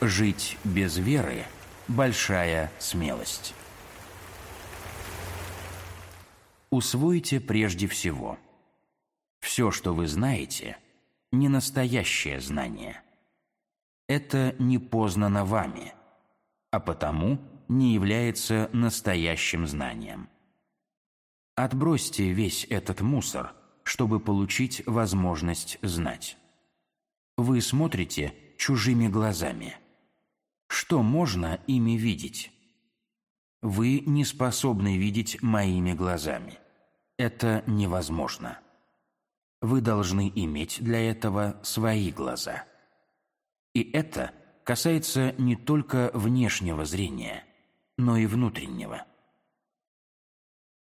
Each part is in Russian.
Жить без веры – большая смелость. Усвойте прежде всего. Все, что вы знаете, не настоящее знание. Это не познано вами, а потому не является настоящим знанием. Отбросьте весь этот мусор, чтобы получить возможность знать. Вы смотрите чужими глазами – что можно ими видеть? Вы не способны видеть моими глазами. Это невозможно. Вы должны иметь для этого свои глаза. И это касается не только внешнего зрения, но и внутреннего.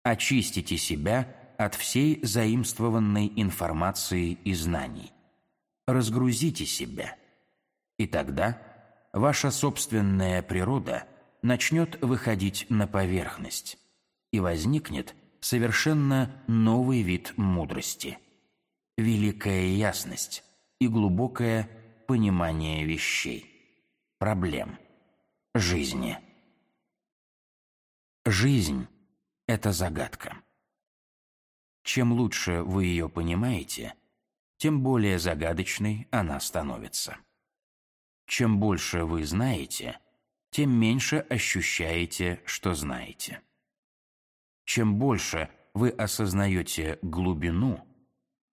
Очистите себя от всей заимствованной информации и знаний. Разгрузите себя. И тогда – ваша собственная природа начнет выходить на поверхность, и возникнет совершенно новый вид мудрости, великая ясность и глубокое понимание вещей, проблем, жизни. Жизнь – это загадка. Чем лучше вы ее понимаете, тем более загадочной она становится. Чем больше вы знаете, тем меньше ощущаете, что знаете. Чем больше вы осознаете глубину,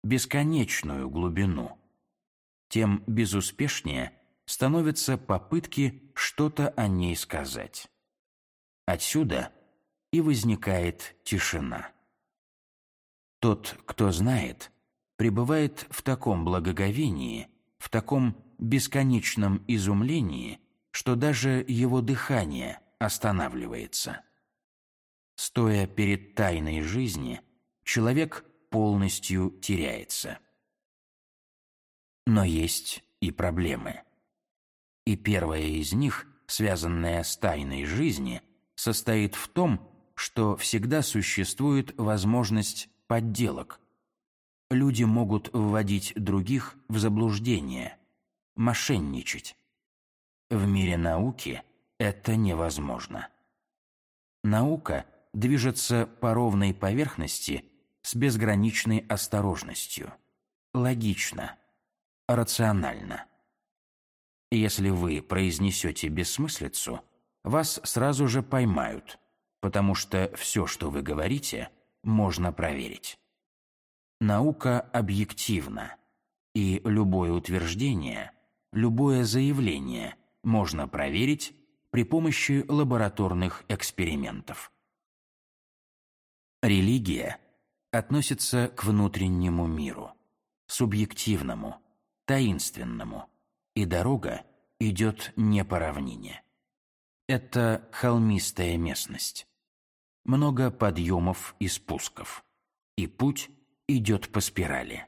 бесконечную глубину, тем безуспешнее становятся попытки что-то о ней сказать. Отсюда и возникает тишина. Тот, кто знает, пребывает в таком благоговении, в таком бесконечном изумлении, что даже его дыхание останавливается. Стоя перед тайной жизни, человек полностью теряется. Но есть и проблемы. И первая из них, связанная с тайной жизни, состоит в том, что всегда существует возможность подделок. Люди могут вводить других в заблуждение – мошенничать. В мире науки это невозможно. Наука движется по ровной поверхности с безграничной осторожностью, логично, рационально. Если вы произнесете бессмыслицу, вас сразу же поймают, потому что все, что вы говорите, можно проверить. Наука объективна, и любое утверждение – любое заявление можно проверить при помощи лабораторных экспериментов. Религия относится к внутреннему миру, субъективному, таинственному, и дорога идет не по равнине. Это холмистая местность. Много подъемов и спусков. И путь идет по спирали.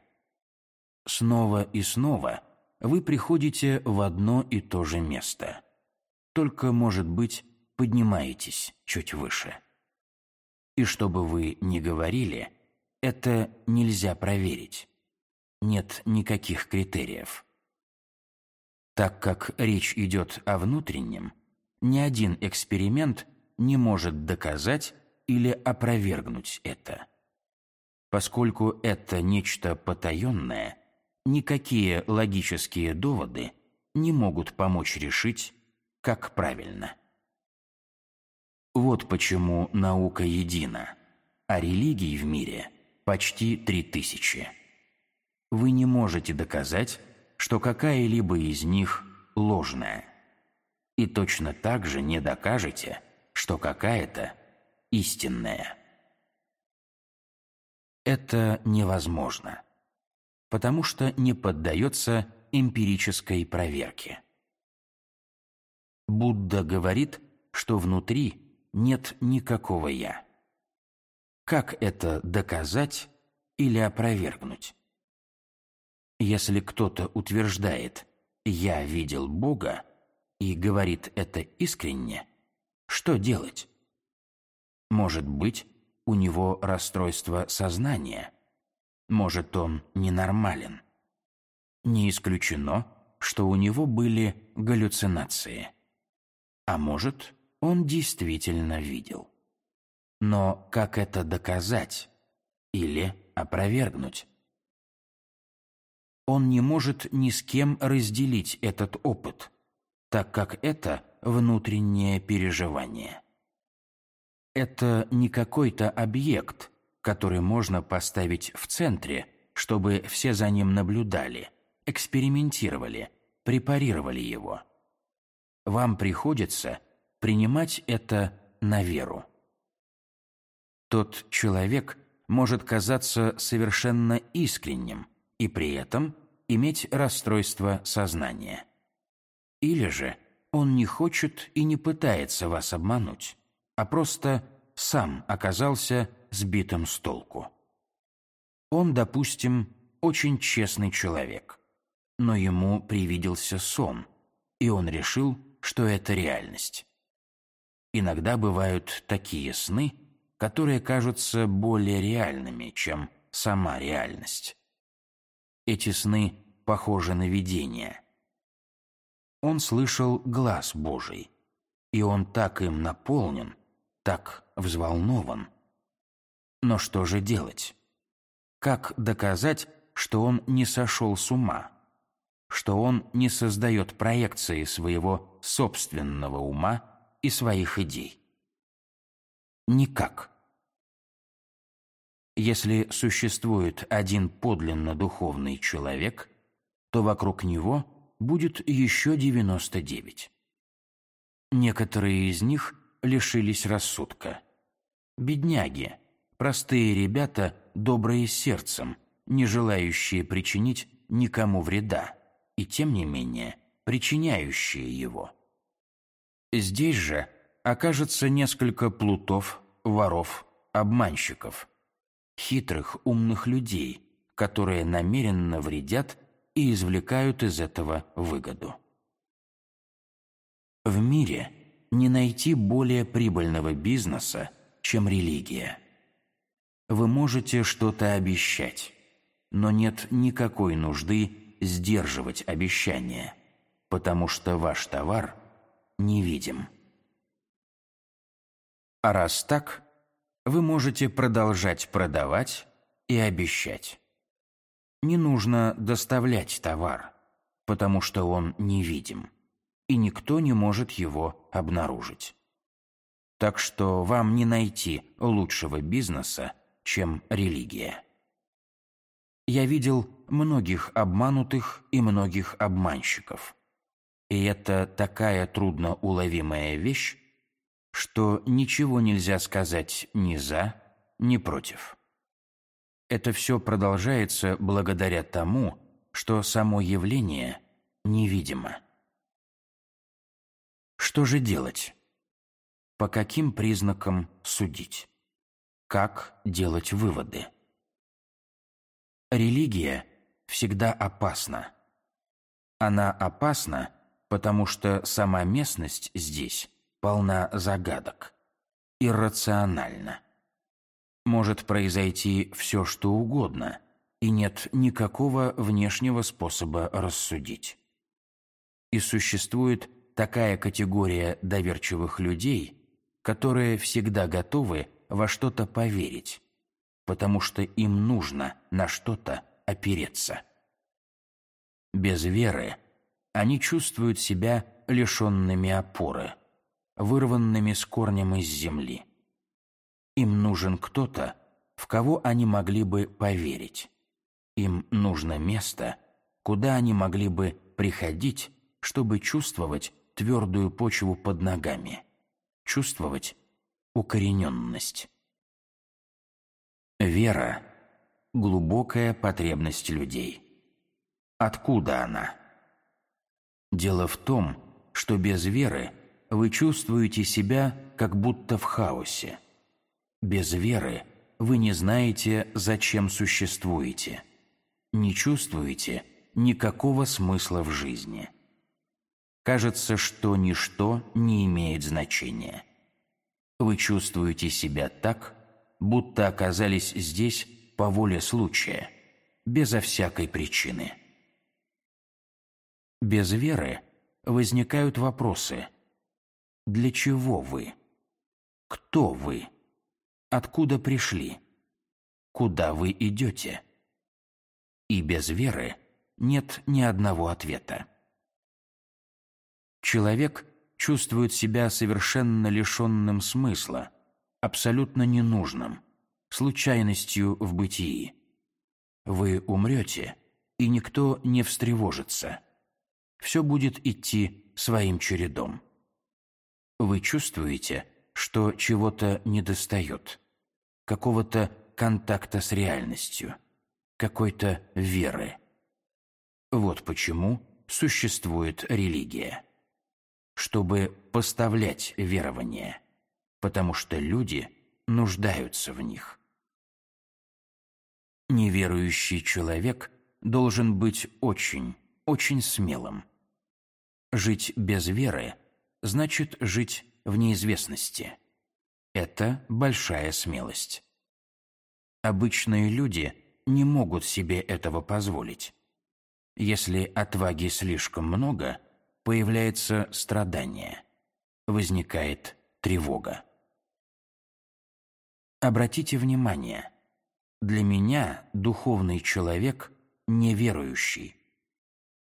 Снова и снова – вы приходите в одно и то же место. Только, может быть, поднимаетесь чуть выше. И что бы вы ни говорили, это нельзя проверить. Нет никаких критериев. Так как речь идет о внутреннем, ни один эксперимент не может доказать или опровергнуть это. Поскольку это нечто потаенное – никакие логические доводы не могут помочь решить, как правильно. Вот почему наука едина, а религий в мире почти три тысячи. Вы не можете доказать, что какая-либо из них ложная. И точно так же не докажете, что какая-то истинная. Это невозможно потому что не поддается эмпирической проверке. Будда говорит, что внутри нет никакого «я». Как это доказать или опровергнуть? Если кто-то утверждает «я видел Бога» и говорит это искренне, что делать? Может быть, у него расстройство сознания – может, он ненормален. Не исключено, что у него были галлюцинации. А может, он действительно видел. Но как это доказать или опровергнуть? Он не может ни с кем разделить этот опыт, так как это внутреннее переживание. Это не какой-то объект, который можно поставить в центре, чтобы все за ним наблюдали, экспериментировали, препарировали его. Вам приходится принимать это на веру. Тот человек может казаться совершенно искренним и при этом иметь расстройство сознания. Или же он не хочет и не пытается вас обмануть, а просто сам оказался сбитым с толку. Он, допустим, очень честный человек, но ему привиделся сон, и он решил, что это реальность. Иногда бывают такие сны, которые кажутся более реальными, чем сама реальность. Эти сны похожи на видения. Он слышал глаз Божий, и он так им наполнен, так взволнован. Но что же делать? Как доказать, что он не сошел с ума? Что он не создает проекции своего собственного ума и своих идей? Никак. Если существует один подлинно духовный человек, то вокруг него будет еще 99. Некоторые из них лишились рассудка. Бедняги, простые ребята, добрые сердцем, не желающие причинить никому вреда, и тем не менее причиняющие его. Здесь же окажется несколько плутов, воров, обманщиков, хитрых, умных людей, которые намеренно вредят и извлекают из этого выгоду. В мире не найти более прибыльного бизнеса, чем религия. Вы можете что-то обещать, но нет никакой нужды сдерживать обещания, потому что ваш товар невидим. А раз так, вы можете продолжать продавать и обещать. Не нужно доставлять товар, потому что он невидим, и никто не может его обнаружить. Так что вам не найти лучшего бизнеса, чем религия. Я видел многих обманутых и многих обманщиков. И это такая трудноуловимая вещь, что ничего нельзя сказать ни за, ни против. Это все продолжается благодаря тому, что само явление невидимо. Что же делать? По каким признакам судить? Как делать выводы? Религия всегда опасна. Она опасна, потому что сама местность здесь полна загадок, иррациональна. Может произойти все, что угодно, и нет никакого внешнего способа рассудить. И существует такая категория доверчивых людей, которые всегда готовы во что-то поверить, потому что им нужно на что-то опереться. Без веры они чувствуют себя лишенными опоры – вырванными с корнем из земли. Им нужен кто-то, в кого они могли бы поверить. Им нужно место, куда они могли бы приходить, чтобы чувствовать твердую почву под ногами, чувствовать укорененность. Вера – глубокая потребность людей. Откуда она? Дело в том, что без веры – вы чувствуете себя как будто в хаосе. Без веры вы не знаете, зачем существуете. Не чувствуете никакого смысла в жизни. Кажется, что ничто не имеет значения. Вы чувствуете себя так, будто оказались здесь по воле случая, безо всякой причины. Без веры возникают вопросы. Для чего вы? Кто вы? Откуда пришли? Куда вы идете? И без веры нет ни одного ответа. Человек чувствует себя совершенно лишенным смысла, абсолютно ненужным, случайностью в бытии. Вы умрете, и никто не встревожится. Все будет идти своим чередом. Вы чувствуете, что чего-то недостает, какого-то контакта с реальностью, какой-то веры. Вот почему существует религия. Чтобы поставлять верование, потому что люди нуждаются в них. Неверующий человек должен быть очень, очень смелым. Жить без веры значит жить в неизвестности. Это большая смелость. Обычные люди не могут себе этого позволить. Если отваги слишком много, появляется страдание, возникает тревога. Обратите внимание, для меня духовный человек неверующий.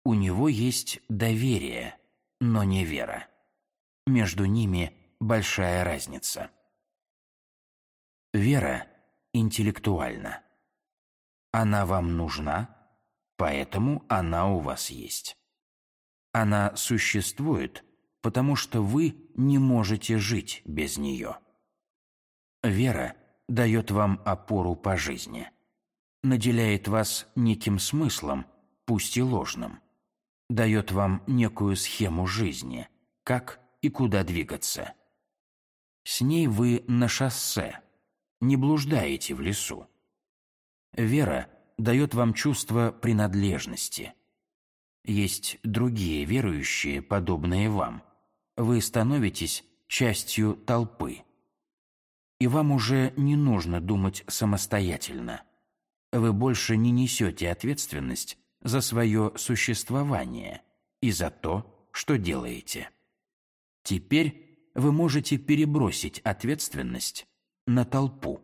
У него есть доверие, но не вера. Между ними большая разница. Вера интеллектуальна. Она вам нужна, поэтому она у вас есть. Она существует, потому что вы не можете жить без нее. Вера дает вам опору по жизни, наделяет вас неким смыслом, пусть и ложным, дает вам некую схему жизни, как и куда двигаться. С ней вы на шоссе, не блуждаете в лесу. Вера дает вам чувство принадлежности. Есть другие верующие, подобные вам. Вы становитесь частью толпы. И вам уже не нужно думать самостоятельно. Вы больше не несете ответственность за свое существование и за то, что делаете. Теперь вы можете перебросить ответственность на толпу.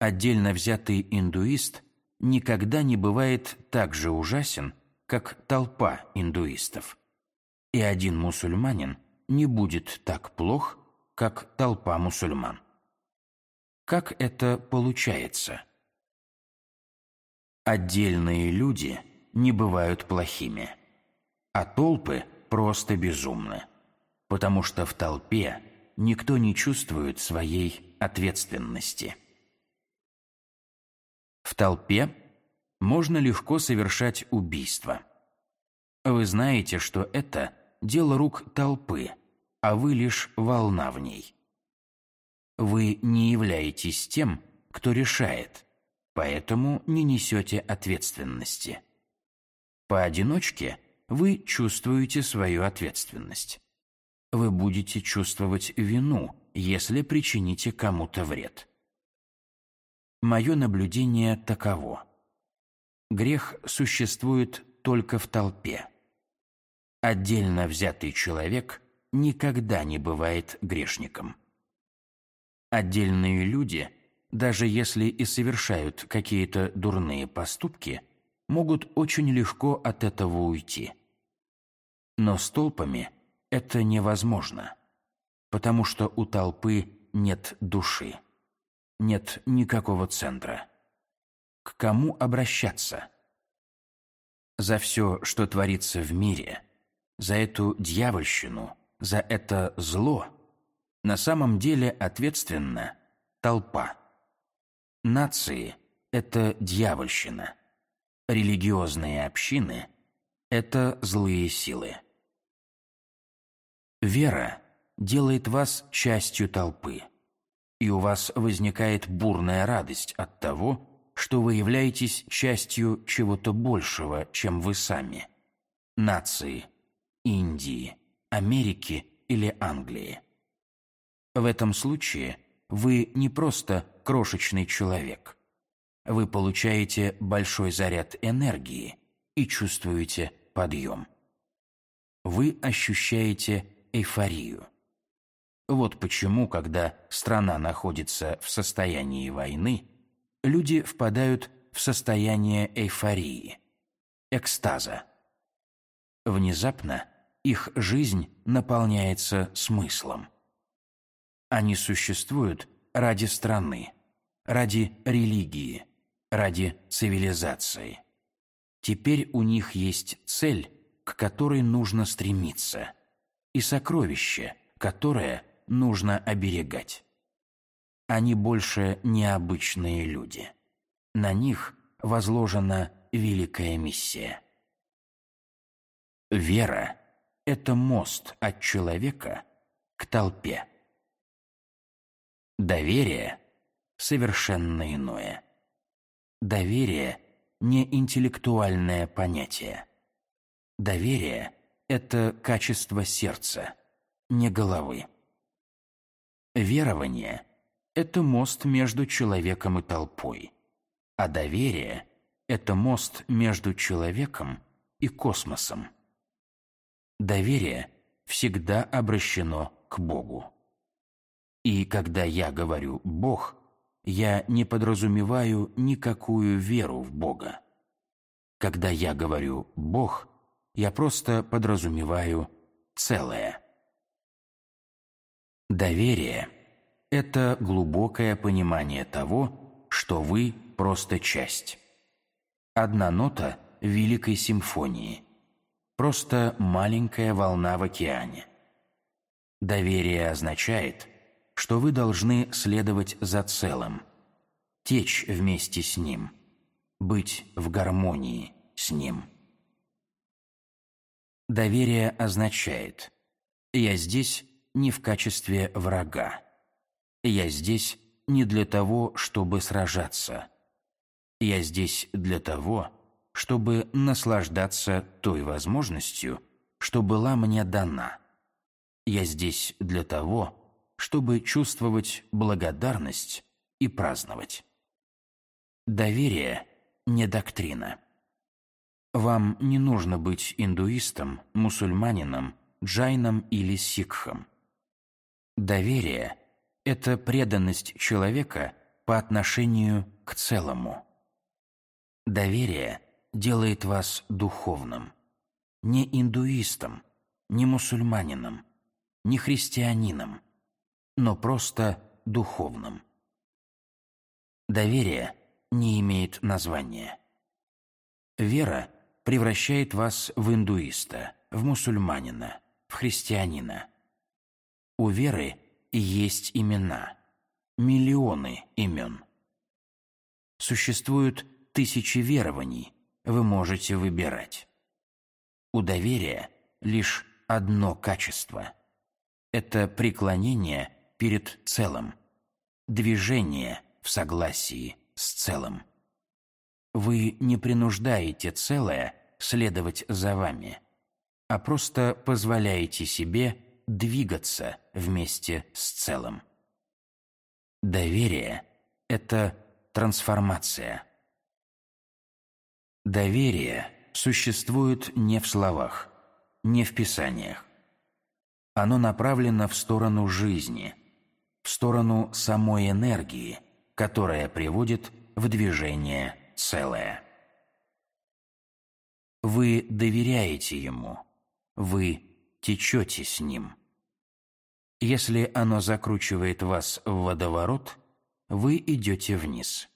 Отдельно взятый индуист никогда не бывает так же ужасен, как толпа индуистов. И один мусульманин не будет так плох, как толпа мусульман. Как это получается? Отдельные люди не бывают плохими, а толпы просто безумны, потому что в толпе никто не чувствует своей ответственности. В толпе можно легко совершать убийство. Вы знаете, что это дело рук толпы, а вы лишь волна в ней. Вы не являетесь тем, кто решает, поэтому не несете ответственности. Поодиночке вы чувствуете свою ответственность вы будете чувствовать вину, если причините кому-то вред. Мое наблюдение таково. Грех существует только в толпе. Отдельно взятый человек никогда не бывает грешником. Отдельные люди, даже если и совершают какие-то дурные поступки, могут очень легко от этого уйти. Но с толпами – это невозможно, потому что у толпы нет души, нет никакого центра. К кому обращаться? За все, что творится в мире, за эту дьявольщину, за это зло, на самом деле ответственна толпа. Нации – это дьявольщина. Религиозные общины – это злые силы. Вера делает вас частью толпы, и у вас возникает бурная радость от того, что вы являетесь частью чего-то большего, чем вы сами. Нации, Индии, Америки или Англии. В этом случае вы не просто крошечный человек. Вы получаете большой заряд энергии и чувствуете подъем. Вы ощущаете эйфорию. Вот почему, когда страна находится в состоянии войны, люди впадают в состояние эйфории, экстаза. Внезапно их жизнь наполняется смыслом. Они существуют ради страны, ради религии, ради цивилизации. Теперь у них есть цель, к которой нужно стремиться, и сокровище, которое нужно оберегать. Они больше необычные люди. На них возложена великая миссия. Вера – это мост от человека к толпе. Доверие – совершенно иное. Доверие – не интеллектуальное понятие. Доверие – это качество сердца, не головы. Верование – это мост между человеком и толпой, а доверие – это мост между человеком и космосом. Доверие всегда обращено к Богу. И когда я говорю «Бог», я не подразумеваю никакую веру в Бога. Когда я говорю «Бог», я просто подразумеваю целое. Доверие – это глубокое понимание того, что вы просто часть. Одна нота великой симфонии, просто маленькая волна в океане. Доверие означает, что вы должны следовать за целым, течь вместе с ним, быть в гармонии с ним. Доверие означает «я здесь не в качестве врага. Я здесь не для того, чтобы сражаться. Я здесь для того, чтобы наслаждаться той возможностью, что была мне дана. Я здесь для того, чтобы чувствовать благодарность и праздновать. Доверие – не доктрина. Вам не нужно быть индуистом, мусульманином, джайном или сикхом. Доверие – это преданность человека по отношению к целому. Доверие делает вас духовным, не индуистом, не мусульманином, не христианином, но просто духовным. Доверие не имеет названия. Вера превращает вас в индуиста, в мусульманина, в христианина – у веры есть имена, миллионы имен. Существуют тысячи верований, вы можете выбирать. У доверия лишь одно качество – это преклонение перед целым, движение в согласии с целым. Вы не принуждаете целое следовать за вами, а просто позволяете себе двигаться вместе с целым. Доверие – это трансформация. Доверие существует не в словах, не в писаниях. Оно направлено в сторону жизни, в сторону самой энергии, которая приводит в движение целое. Вы доверяете ему, вы течете с ним. Если оно закручивает вас в водоворот, вы идете вниз.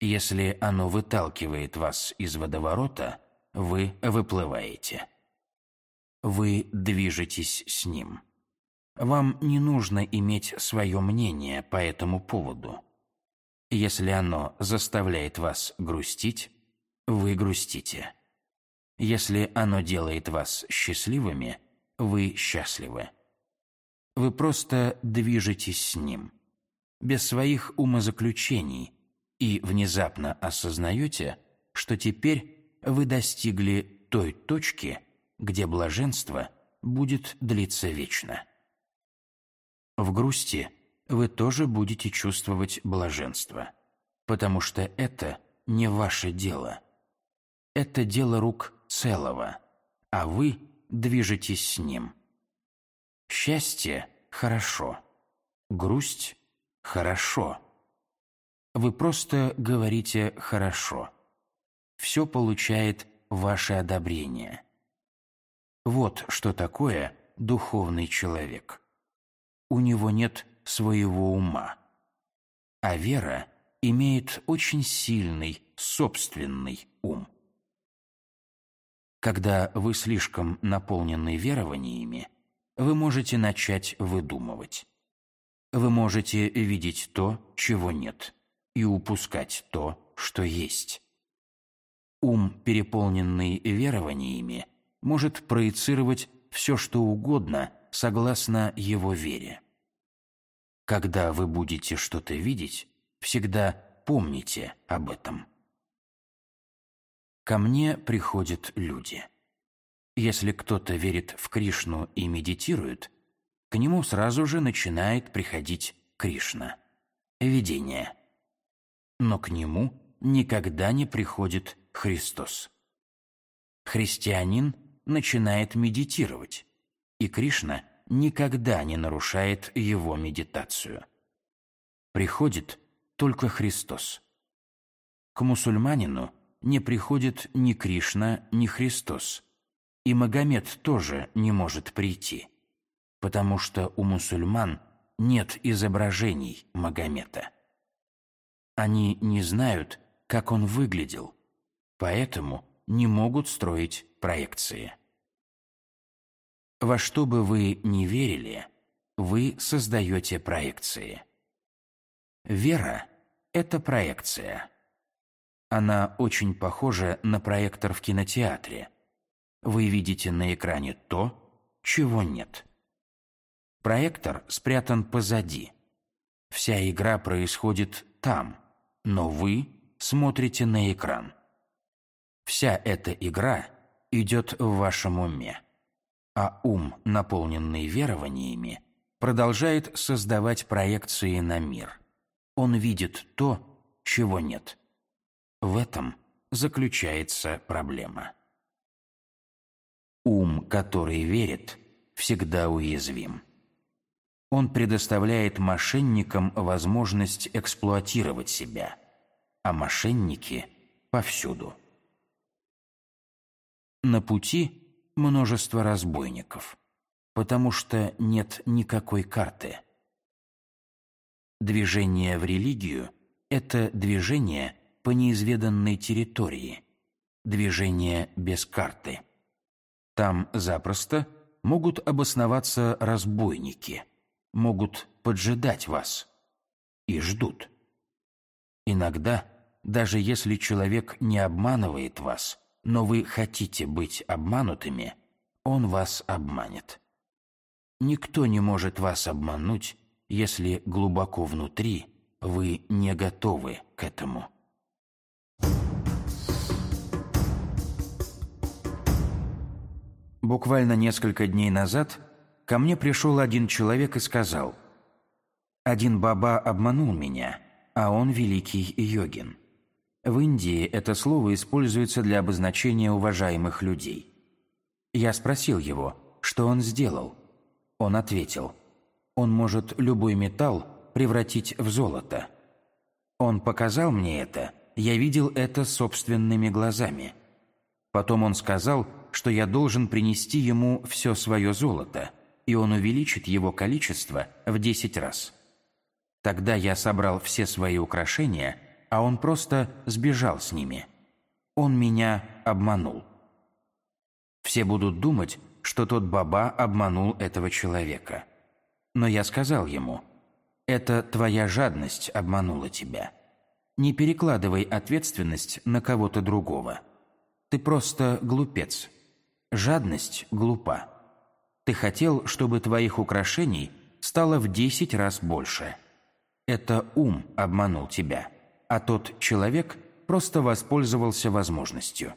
Если оно выталкивает вас из водоворота, вы выплываете. Вы движетесь с ним. Вам не нужно иметь свое мнение по этому поводу. Если оно заставляет вас грустить, вы грустите. Если оно делает вас счастливыми – вы счастливы. Вы просто движетесь с ним, без своих умозаключений, и внезапно осознаете, что теперь вы достигли той точки, где блаженство будет длиться вечно. В грусти вы тоже будете чувствовать блаженство, потому что это не ваше дело. Это дело рук целого – а вы движетесь с ним. Счастье – хорошо, грусть – хорошо. Вы просто говорите «хорошо». Все получает ваше одобрение. Вот что такое духовный человек. У него нет своего ума. А вера имеет очень сильный собственный ум. Когда вы слишком наполнены верованиями, вы можете начать выдумывать. Вы можете видеть то, чего нет, и упускать то, что есть. Ум, переполненный верованиями, может проецировать все, что угодно, согласно его вере. Когда вы будете что-то видеть, всегда помните об этом. Ко мне приходят люди. Если кто-то верит в Кришну и медитирует, к нему сразу же начинает приходить Кришна. Видение. Но к нему никогда не приходит Христос. Христианин начинает медитировать, и Кришна никогда не нарушает его медитацию. Приходит только Христос. К мусульманину не приходит ни Кришна, ни Христос, и Магомед тоже не может прийти, потому что у мусульман нет изображений Магомета. Они не знают, как он выглядел, поэтому не могут строить проекции. Во что бы вы ни верили, вы создаете проекции. Вера – это проекция. Она очень похожа на проектор в кинотеатре. Вы видите на экране то, чего нет. Проектор спрятан позади. Вся игра происходит там, но вы смотрите на экран. Вся эта игра идет в вашем уме, а ум, наполненный верованиями, продолжает создавать проекции на мир. Он видит то, чего нет. В этом заключается проблема. Ум, который верит, всегда уязвим. Он предоставляет мошенникам возможность эксплуатировать себя, а мошенники повсюду. На пути множество разбойников, потому что нет никакой карты. Движение в религию – это движение по неизведанной территории, движение без карты. Там запросто могут обосноваться разбойники, могут поджидать вас и ждут. Иногда, даже если человек не обманывает вас – но вы хотите быть обманутыми, он вас обманет. Никто не может вас обмануть, если глубоко внутри вы не готовы к этому. Буквально несколько дней назад ко мне пришел один человек и сказал, «Один баба обманул меня, а он великий йогин. В Индии это слово используется для обозначения уважаемых людей. Я спросил его, что он сделал. Он ответил, он может любой металл превратить в золото. Он показал мне это, я видел это собственными глазами. Потом он сказал, что я должен принести ему все свое золото, и он увеличит его количество в десять раз. Тогда я собрал все свои украшения – а он просто сбежал с ними. Он меня обманул. Все будут думать, что тот баба обманул этого человека. Но я сказал ему, «Это твоя жадность обманула тебя. Не перекладывай ответственность на кого-то другого. Ты просто глупец. Жадность глупа. Ты хотел, чтобы твоих украшений стало в десять раз больше. Это ум обманул тебя» а тот человек просто воспользовался возможностью.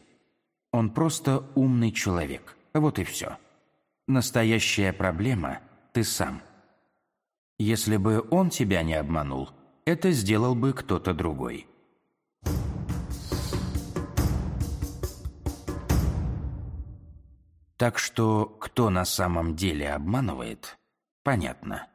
Он просто умный человек. Вот и все. Настоящая проблема – ты сам. Если бы он тебя не обманул, это сделал бы кто-то другой. Так что кто на самом деле обманывает, понятно.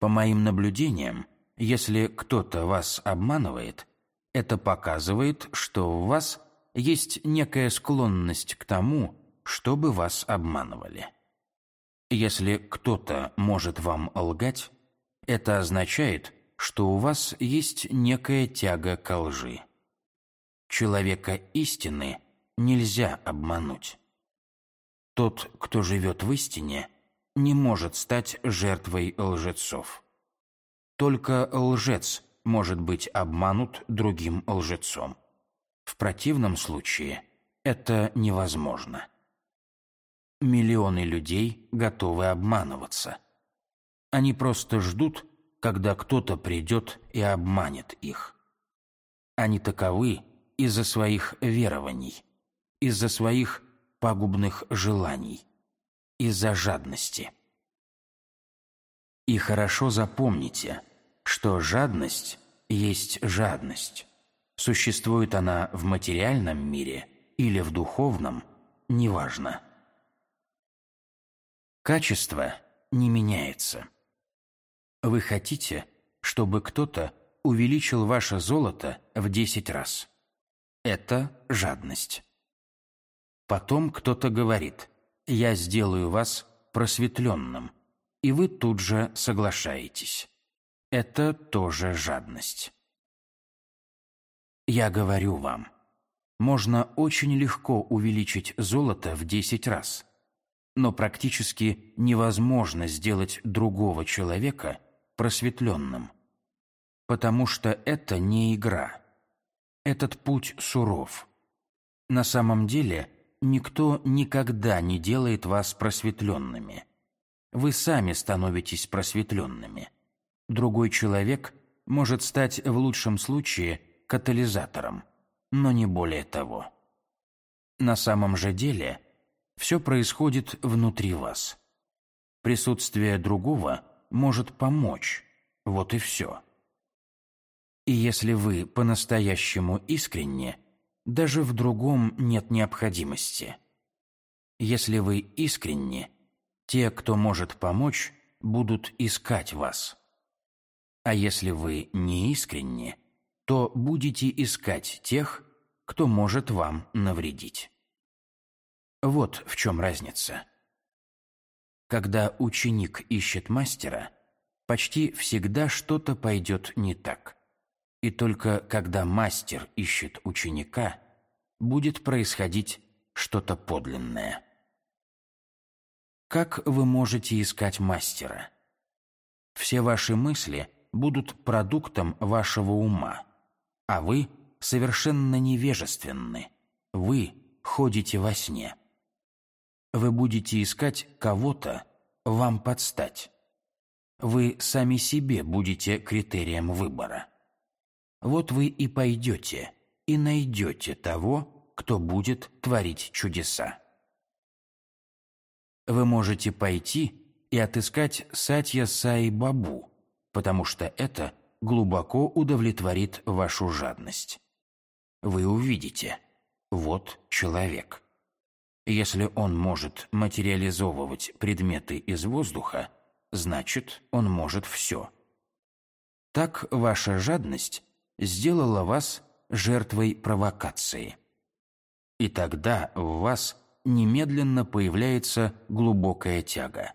По моим наблюдениям, если кто-то вас обманывает, это показывает, что у вас есть некая склонность к тому, чтобы вас обманывали. Если кто-то может вам лгать, это означает, что у вас есть некая тяга к лжи. Человека истины нельзя обмануть. Тот, кто живет в истине, не может стать жертвой лжецов. Только лжец может быть обманут другим лжецом. В противном случае это невозможно. Миллионы людей готовы обманываться. Они просто ждут, когда кто-то придет и обманет их. Они таковы из-за своих верований, из-за своих пагубных желаний, из-за жадности. И хорошо запомните, что жадность есть жадность. Существует она в материальном мире или в духовном, неважно. Качество не меняется. Вы хотите, чтобы кто-то увеличил ваше золото в 10 раз. Это жадность. Потом кто-то говорит «я сделаю вас просветленным», и вы тут же соглашаетесь. Это тоже жадность. Я говорю вам, можно очень легко увеличить золото в 10 раз, но практически невозможно сделать другого человека просветленным, потому что это не игра. Этот путь суров. На самом деле никто никогда не делает вас просветленными. Вы сами становитесь просветленными. Другой человек может стать в лучшем случае катализатором, но не более того. На самом же деле все происходит внутри вас. Присутствие другого может помочь. Вот и все. И если вы по-настоящему искренне, даже в другом нет необходимости. Если вы искренне, те, кто может помочь, будут искать вас. А если вы не искренне, то будете искать тех, кто может вам навредить. Вот в чем разница. Когда ученик ищет мастера, почти всегда что-то пойдет не так. И только когда мастер ищет ученика, будет происходить что-то подлинное. Как вы можете искать мастера? Все ваши мысли будут продуктом вашего ума, а вы совершенно невежественны. Вы ходите во сне вы будете искать кого-то вам подстать. Вы сами себе будете критерием выбора. Вот вы и пойдете и найдете того, кто будет творить чудеса. Вы можете пойти и отыскать Сатья Саи Бабу, потому что это глубоко удовлетворит вашу жадность. Вы увидите, вот человек. Если он может материализовывать предметы из воздуха, значит, он может все. Так ваша жадность сделала вас жертвой провокации. И тогда в вас немедленно появляется глубокая тяга.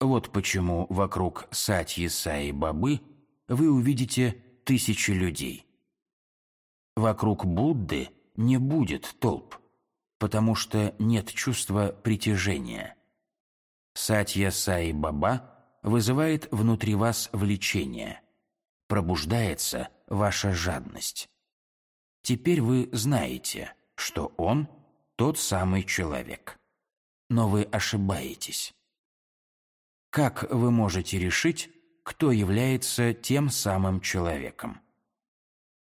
Вот почему вокруг Сатьи Саи Бабы вы увидите тысячи людей. Вокруг Будды не будет толп потому что нет чувства притяжения. Сатья Саи Баба вызывает внутри вас влечение. Пробуждается ваша жадность. Теперь вы знаете, что он тот самый человек. Но вы ошибаетесь. Как вы можете решить, кто является тем самым человеком?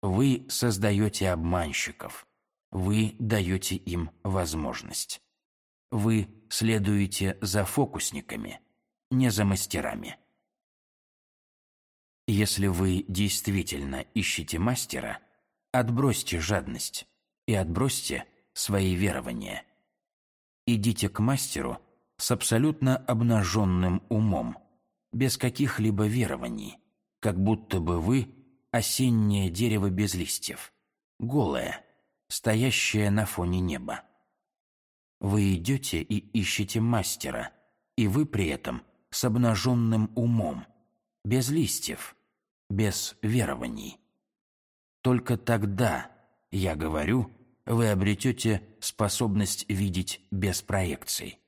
Вы создаете обманщиков, вы даете им возможность. Вы следуете за фокусниками, не за мастерами. Если вы действительно ищете мастера, отбросьте жадность и отбросьте свои верования. идите к мастеру с абсолютно обнаженным умом, без каких-либо верований, как будто бы вы осеннее дерево без листьев, голое, стоящее на фоне неба. Вы идете и ищете мастера, и вы при этом с обнаженным умом, без листьев, без верований. Только тогда, я говорю, вы обретете способность видеть без проекций.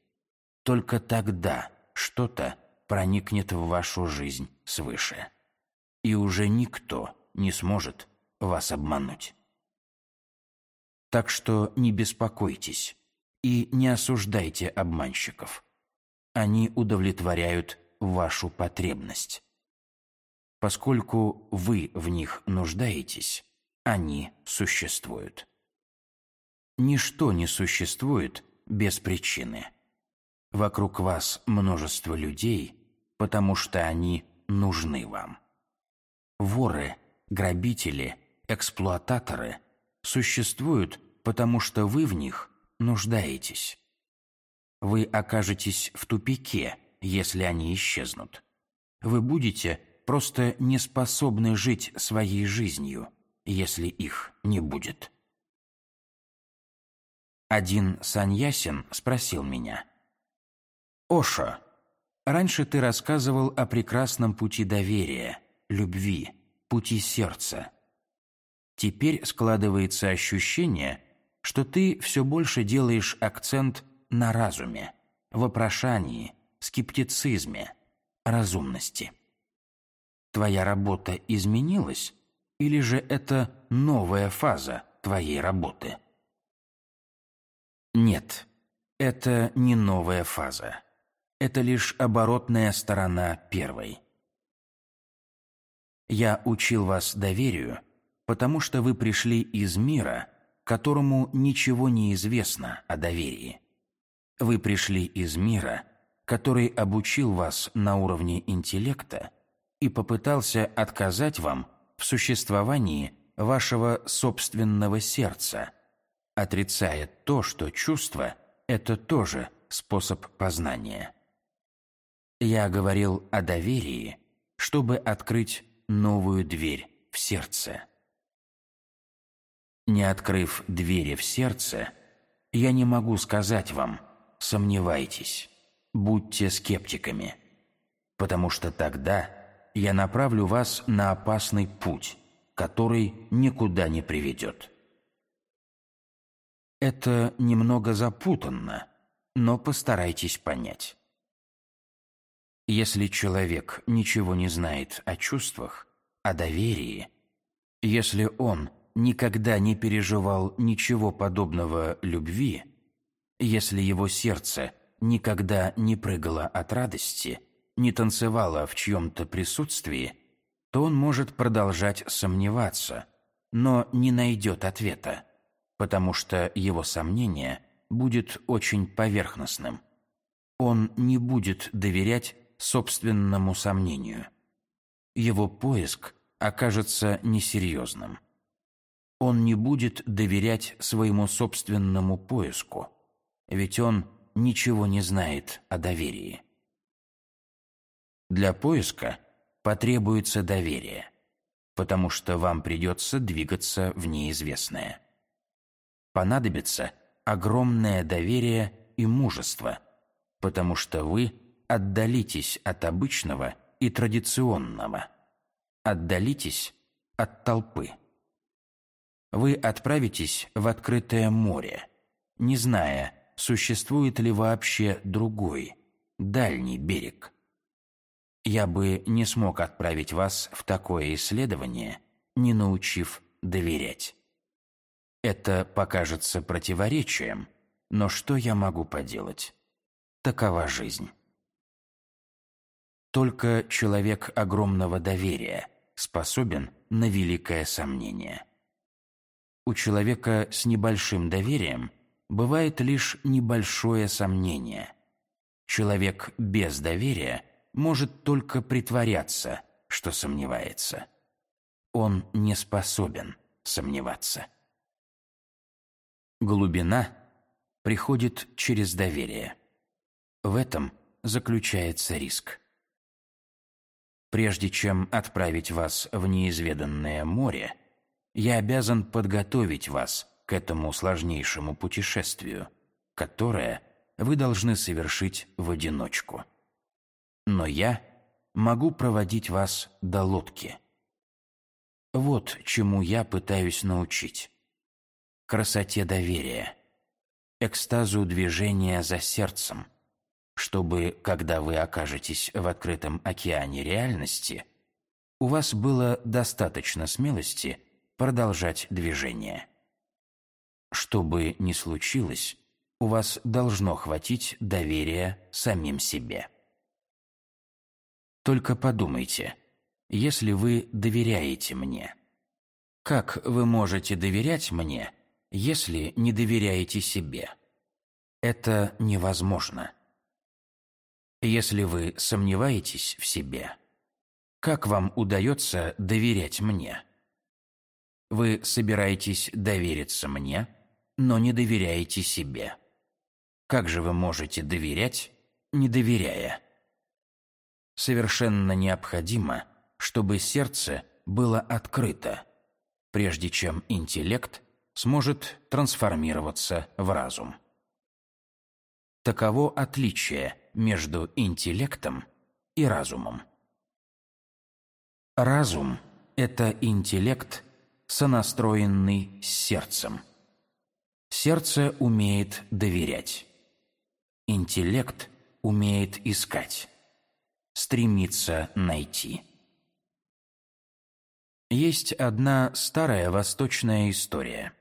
Только тогда что-то проникнет в вашу жизнь свыше. И уже никто не сможет вас обмануть. Так что не беспокойтесь и не осуждайте обманщиков. Они удовлетворяют вашу потребность. Поскольку вы в них нуждаетесь, они существуют. Ничто не существует без причины. Вокруг вас множество людей, потому что они нужны вам. Воры, грабители, эксплуататоры существуют, потому что вы в них нуждаетесь. Вы окажетесь в тупике, если они исчезнут. Вы будете просто не способны жить своей жизнью, если их не будет. Один саньясин спросил меня. «Оша, раньше ты рассказывал о прекрасном пути доверия, любви, пути сердца. Теперь складывается ощущение, что ты все больше делаешь акцент на разуме, вопрошании, скептицизме, разумности. Твоя работа изменилась, или же это новая фаза твоей работы?» Нет, это не новая фаза. Это лишь оборотная сторона первой. Я учил вас доверию, потому что вы пришли из мира, которому ничего не известно о доверии. Вы пришли из мира, который обучил вас на уровне интеллекта и попытался отказать вам в существовании вашего собственного сердца – отрицает то, что чувство – это тоже способ познания. Я говорил о доверии, чтобы открыть новую дверь в сердце. Не открыв двери в сердце, я не могу сказать вам «сомневайтесь», «будьте скептиками», потому что тогда я направлю вас на опасный путь, который никуда не приведет. Это немного запутанно, но постарайтесь понять. Если человек ничего не знает о чувствах, о доверии, если он никогда не переживал ничего подобного любви, если его сердце никогда не прыгало от радости, не танцевало в чьем-то присутствии, то он может продолжать сомневаться, но не найдет ответа потому что его сомнение будет очень поверхностным. Он не будет доверять собственному сомнению. Его поиск окажется несерьезным. Он не будет доверять своему собственному поиску, ведь он ничего не знает о доверии. Для поиска потребуется доверие, потому что вам придется двигаться в неизвестное понадобится огромное доверие и мужество, потому что вы отдалитесь от обычного и традиционного, отдалитесь от толпы. Вы отправитесь в открытое море, не зная, существует ли вообще другой, дальний берег. Я бы не смог отправить вас в такое исследование, не научив доверять. Это покажется противоречием, но что я могу поделать? Такова жизнь. Только человек огромного доверия способен на великое сомнение. У человека с небольшим доверием бывает лишь небольшое сомнение. Человек без доверия может только притворяться, что сомневается. Он не способен сомневаться. Глубина приходит через доверие. В этом заключается риск. Прежде чем отправить вас в неизведанное море, я обязан подготовить вас к этому сложнейшему путешествию, которое вы должны совершить в одиночку. Но я могу проводить вас до лодки. Вот чему я пытаюсь научить. Красоте доверия, экстазу движения за сердцем, чтобы, когда вы окажетесь в открытом океане реальности, у вас было достаточно смелости продолжать движение. Что бы ни случилось, у вас должно хватить доверия самим себе. Только подумайте, если вы доверяете мне, как вы можете доверять мне, если не доверяете себе? Это невозможно. Если вы сомневаетесь в себе, как вам удается доверять мне? Вы собираетесь довериться мне, но не доверяете себе. Как же вы можете доверять, не доверяя? Совершенно необходимо, чтобы сердце было открыто, прежде чем интеллект сможет трансформироваться в разум. Таково отличие между интеллектом и разумом. Разум – это интеллект, сонастроенный с сердцем. Сердце умеет доверять. Интеллект умеет искать, стремится найти. Есть одна старая восточная история.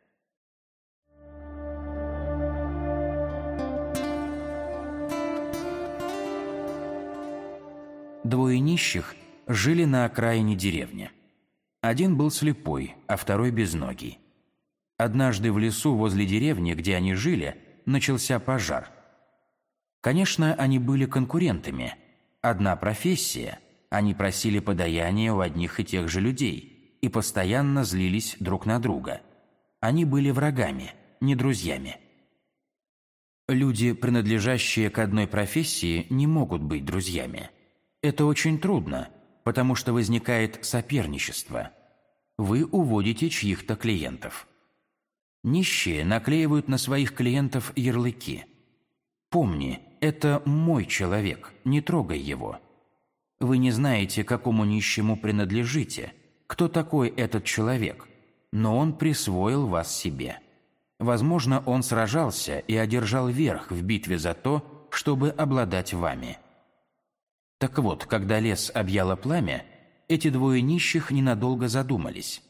Двое нищих жили на окраине деревни. Один был слепой, а второй безногий. Однажды в лесу возле деревни, где они жили, начался пожар – Конечно, они были конкурентами. Одна профессия, они просили подаяния у одних и тех же людей и постоянно злились друг на друга. Они были врагами, не друзьями. Люди, принадлежащие к одной профессии, не могут быть друзьями. Это очень трудно, потому что возникает соперничество. Вы уводите чьих-то клиентов. Нищие наклеивают на своих клиентов ярлыки. Помни, это мой человек, не трогай его. Вы не знаете, какому нищему принадлежите, кто такой этот человек, но он присвоил вас себе. Возможно, он сражался и одержал верх в битве за то, чтобы обладать вами. Так вот, когда лес объяло пламя, эти двое нищих ненадолго задумались.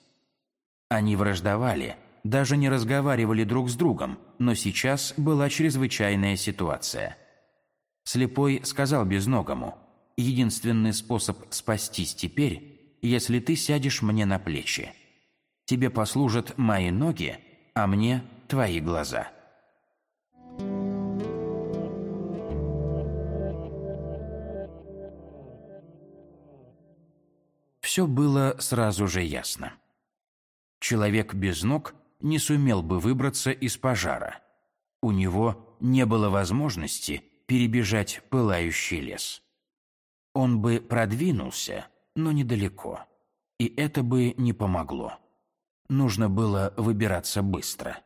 Они враждовали, даже не разговаривали друг с другом, но сейчас была чрезвычайная ситуация – Слепой сказал безногому, «Единственный способ спастись теперь, если ты сядешь мне на плечи. Тебе послужат мои ноги, а мне твои глаза». Все было сразу же ясно. Человек без ног не сумел бы выбраться из пожара. У него не было возможности перебежать пылающий лес. Он бы продвинулся, но недалеко, и это бы не помогло. Нужно было выбираться быстро.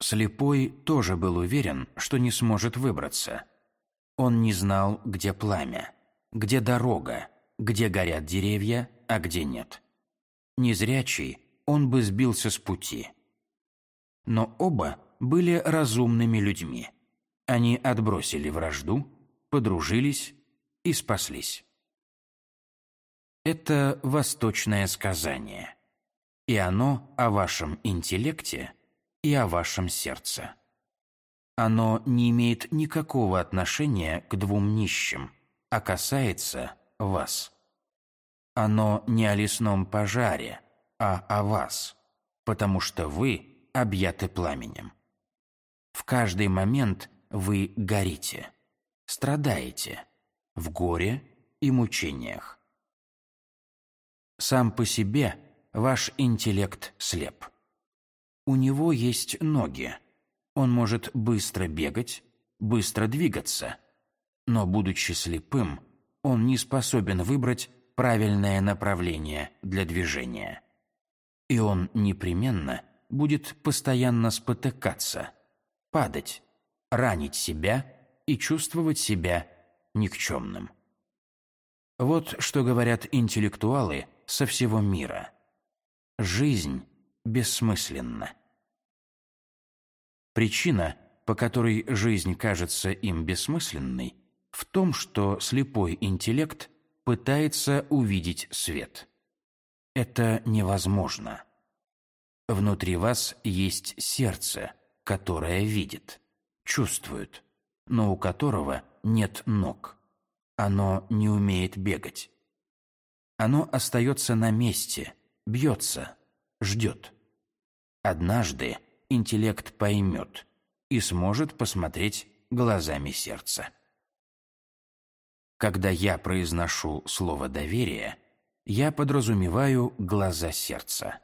Слепой тоже был уверен, что не сможет выбраться. Он не знал, где пламя, где дорога, где горят деревья, а где нет. Незрячий, он бы сбился с пути. Но оба были разумными людьми. Они отбросили вражду, подружились и спаслись. Это восточное сказание, и оно о вашем интеллекте и о вашем сердце. Оно не имеет никакого отношения к двум нищим, а касается вас. Оно не о лесном пожаре, а о вас, потому что вы объяты пламенем. В каждый момент вы горите, страдаете в горе и мучениях. Сам по себе ваш интеллект слеп. У него есть ноги, он может быстро бегать, быстро двигаться, но, будучи слепым, он не способен выбрать правильное направление для движения. И он непременно будет постоянно спотыкаться, падать, ранить себя и чувствовать себя никчемным. Вот что говорят интеллектуалы со всего мира. Жизнь бессмысленна. Причина, по которой жизнь кажется им бессмысленной, в том, что слепой интеллект пытается увидеть свет. Это невозможно. Внутри вас есть сердце, которое видит, чувствует, но у которого нет ног. Оно не умеет бегать. Оно остается на месте, бьется, ждет. Однажды интеллект поймет и сможет посмотреть глазами сердца. Когда я произношу слово «доверие», я подразумеваю глаза сердца.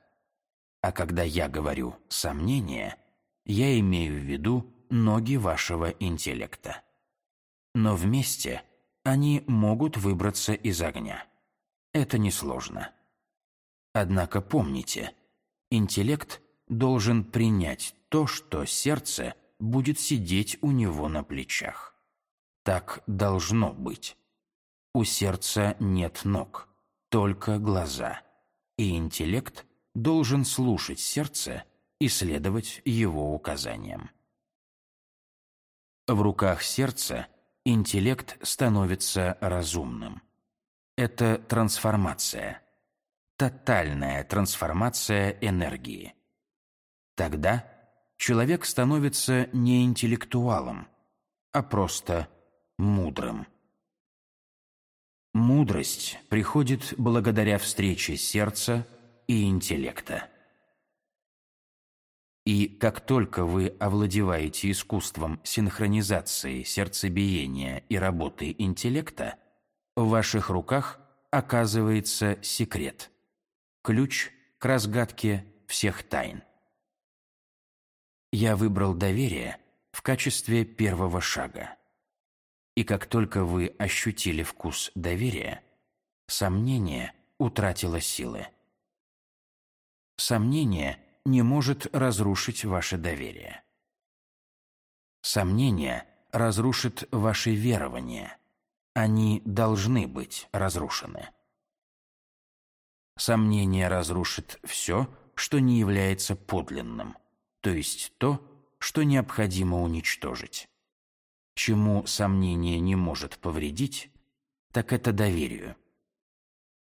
А когда я говорю «сомнение», я имею в виду ноги вашего интеллекта. Но вместе они могут выбраться из огня. Это несложно. Однако помните, интеллект должен принять то, что сердце будет сидеть у него на плечах. Так должно быть. У сердца нет ног, только глаза, и интеллект должен слушать сердце и следовать его указаниям. В руках сердца интеллект становится разумным. Это трансформация, тотальная трансформация энергии. Тогда человек становится не интеллектуалом, а просто мудрым. Мудрость приходит благодаря встрече сердца и интеллекта. И как только вы овладеваете искусством синхронизации сердцебиения и работы интеллекта, в ваших руках оказывается секрет, ключ к разгадке всех тайн. Я выбрал доверие в качестве первого шага. И как только вы ощутили вкус доверия, сомнение утратило силы. Сомнение не может разрушить ваше доверие. Сомнение разрушит ваши верования. Они должны быть разрушены. Сомнение разрушит все, что не является подлинным, то есть то, что необходимо уничтожить. Чему сомнение не может повредить, так это доверию.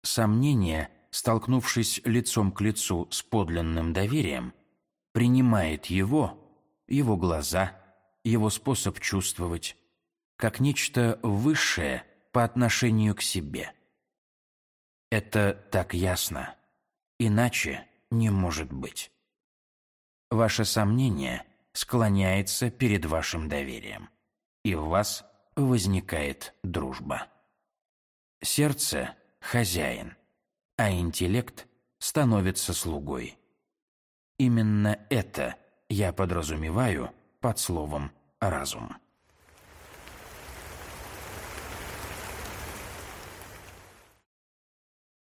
Сомнение, столкнувшись лицом к лицу с подлинным доверием, принимает его, его глаза, его способ чувствовать, как нечто высшее по отношению к себе. Это так ясно, иначе не может быть. Ваше сомнение склоняется перед вашим доверием, и в вас возникает дружба. Сердце – хозяин, а интеллект становится слугой. Именно это я подразумеваю под словом «разум».